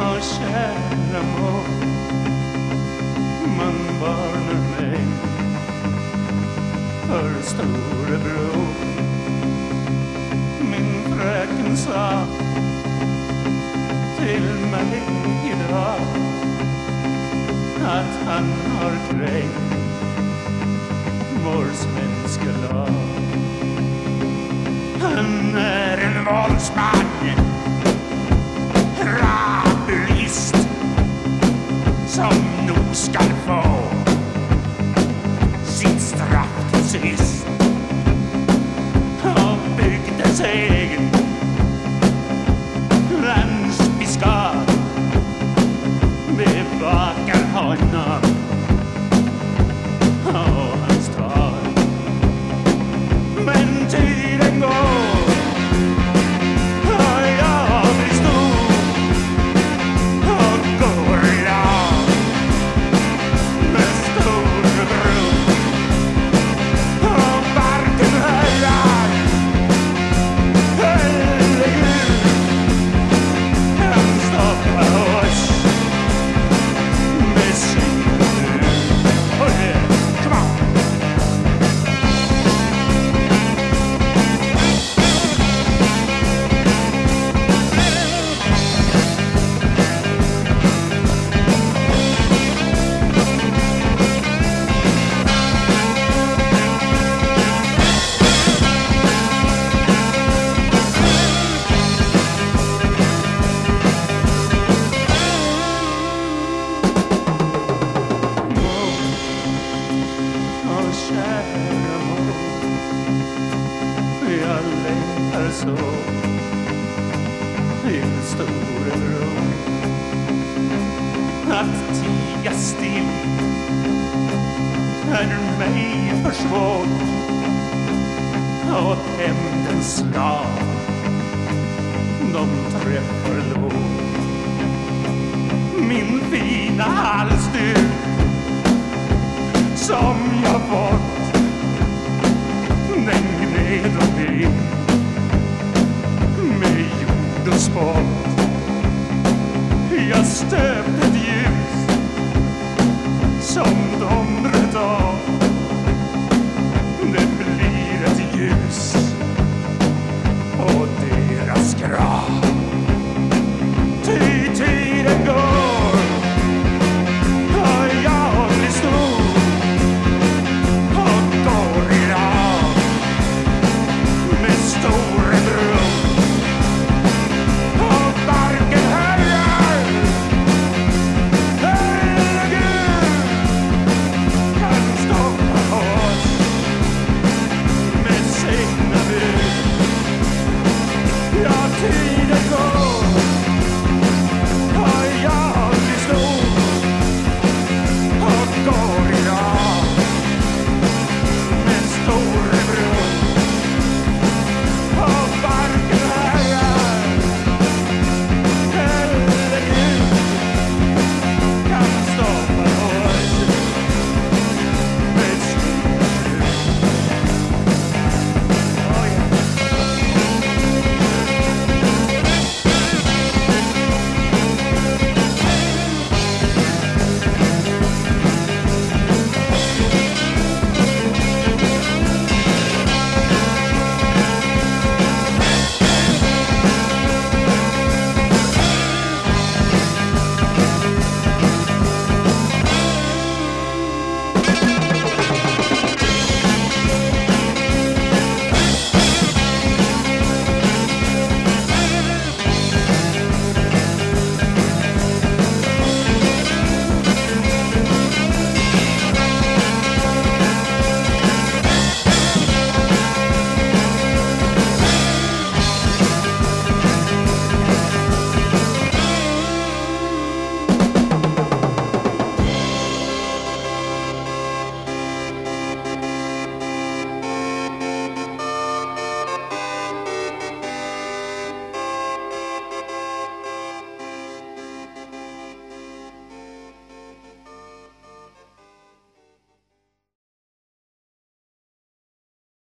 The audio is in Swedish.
Åh, kära mor, man varnar mig för storebror. Min fröken sa till mig idag att han har kränkt vår svenska lag. Han är en våldsman, skall få sitt straff till sist. Och bygdens sig kära mor, jag längtar så till storebror att tiga still är mig för svårt. Åt hämndens slag jag